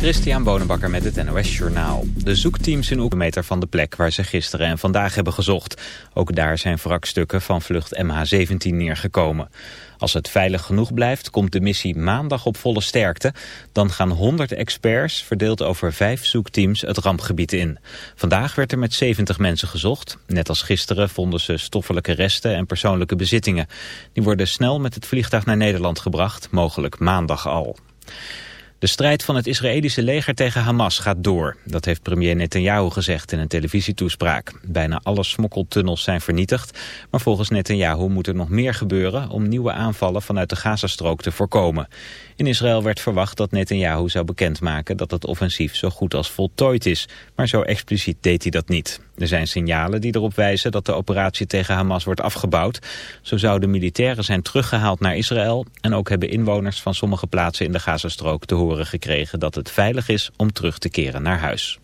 Christian Bonenbakker met het NOS Journaal. De zoekteams in Oekraïne van de plek waar ze gisteren en vandaag hebben gezocht. Ook daar zijn wrakstukken van vlucht MH17 neergekomen. Als het veilig genoeg blijft, komt de missie maandag op volle sterkte. Dan gaan 100 experts, verdeeld over vijf zoekteams, het rampgebied in. Vandaag werd er met 70 mensen gezocht. Net als gisteren vonden ze stoffelijke resten en persoonlijke bezittingen. Die worden snel met het vliegtuig naar Nederland gebracht, mogelijk maandag al. De strijd van het Israëlische leger tegen Hamas gaat door. Dat heeft premier Netanyahu gezegd in een televisietoespraak. Bijna alle smokkeltunnels zijn vernietigd. Maar volgens Netanyahu moet er nog meer gebeuren... om nieuwe aanvallen vanuit de Gazastrook te voorkomen. In Israël werd verwacht dat Netanyahu zou bekendmaken... dat het offensief zo goed als voltooid is. Maar zo expliciet deed hij dat niet. Er zijn signalen die erop wijzen dat de operatie tegen Hamas wordt afgebouwd. Zo zouden militairen zijn teruggehaald naar Israël... en ook hebben inwoners van sommige plaatsen in de Gazastrook te horen gekregen... dat het veilig is om terug te keren naar huis.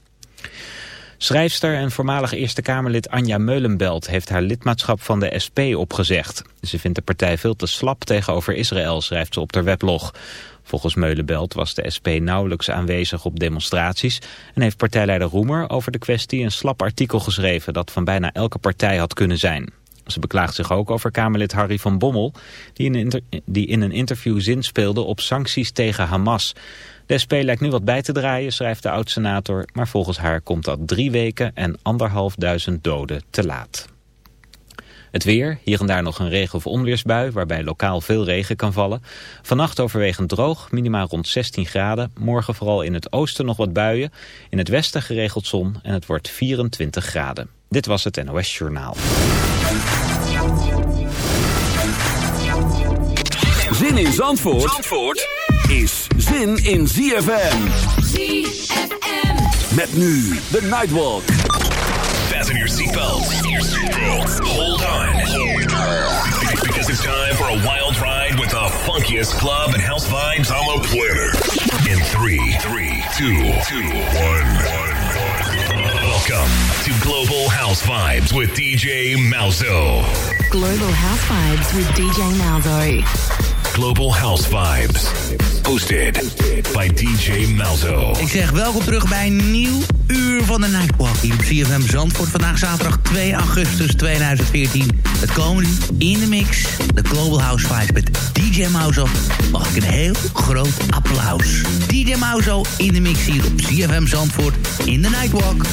Schrijfster en voormalig Eerste Kamerlid Anja Meulenbelt heeft haar lidmaatschap van de SP opgezegd. Ze vindt de partij veel te slap tegenover Israël, schrijft ze op haar weblog. Volgens Meulenbelt was de SP nauwelijks aanwezig op demonstraties... en heeft partijleider Roemer over de kwestie een slap artikel geschreven... dat van bijna elke partij had kunnen zijn. Ze beklaagt zich ook over Kamerlid Harry van Bommel... die in die in een interview zinspeelde op sancties tegen Hamas... De SP lijkt nu wat bij te draaien, schrijft de oud-senator... maar volgens haar komt dat drie weken en anderhalfduizend doden te laat. Het weer, hier en daar nog een regen- of onweersbui... waarbij lokaal veel regen kan vallen. Vannacht overwegend droog, minimaal rond 16 graden. Morgen vooral in het oosten nog wat buien. In het westen geregeld zon en het wordt 24 graden. Dit was het NOS Journaal. Zin in Zandvoort, Zandvoort? Is zin in ZFM. ZFM. Met nu de Nightwalk. Fasten your seatbelts. Hold on. Hold on. It's because it's time for a wild ride with the funkiest club and house vibes on the planet. In three, three, two, two, one, one. Welcome to Global House Vibes with DJ Malzo. Global House Vibes with DJ Malzo. Global House Vibes. Hosted by DJ Malzo. Ik zeg welkom terug bij een nieuw uur van de Nightwalk hier op CFM Zandvoort. Vandaag zaterdag 2 augustus 2014. Het komende in de mix. De Global House Vibes met DJ Malzo. Mag ik een heel groot applaus. DJ Malzo in de mix hier op CFM Zandvoort in de Nightwalk.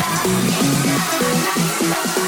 Thank you.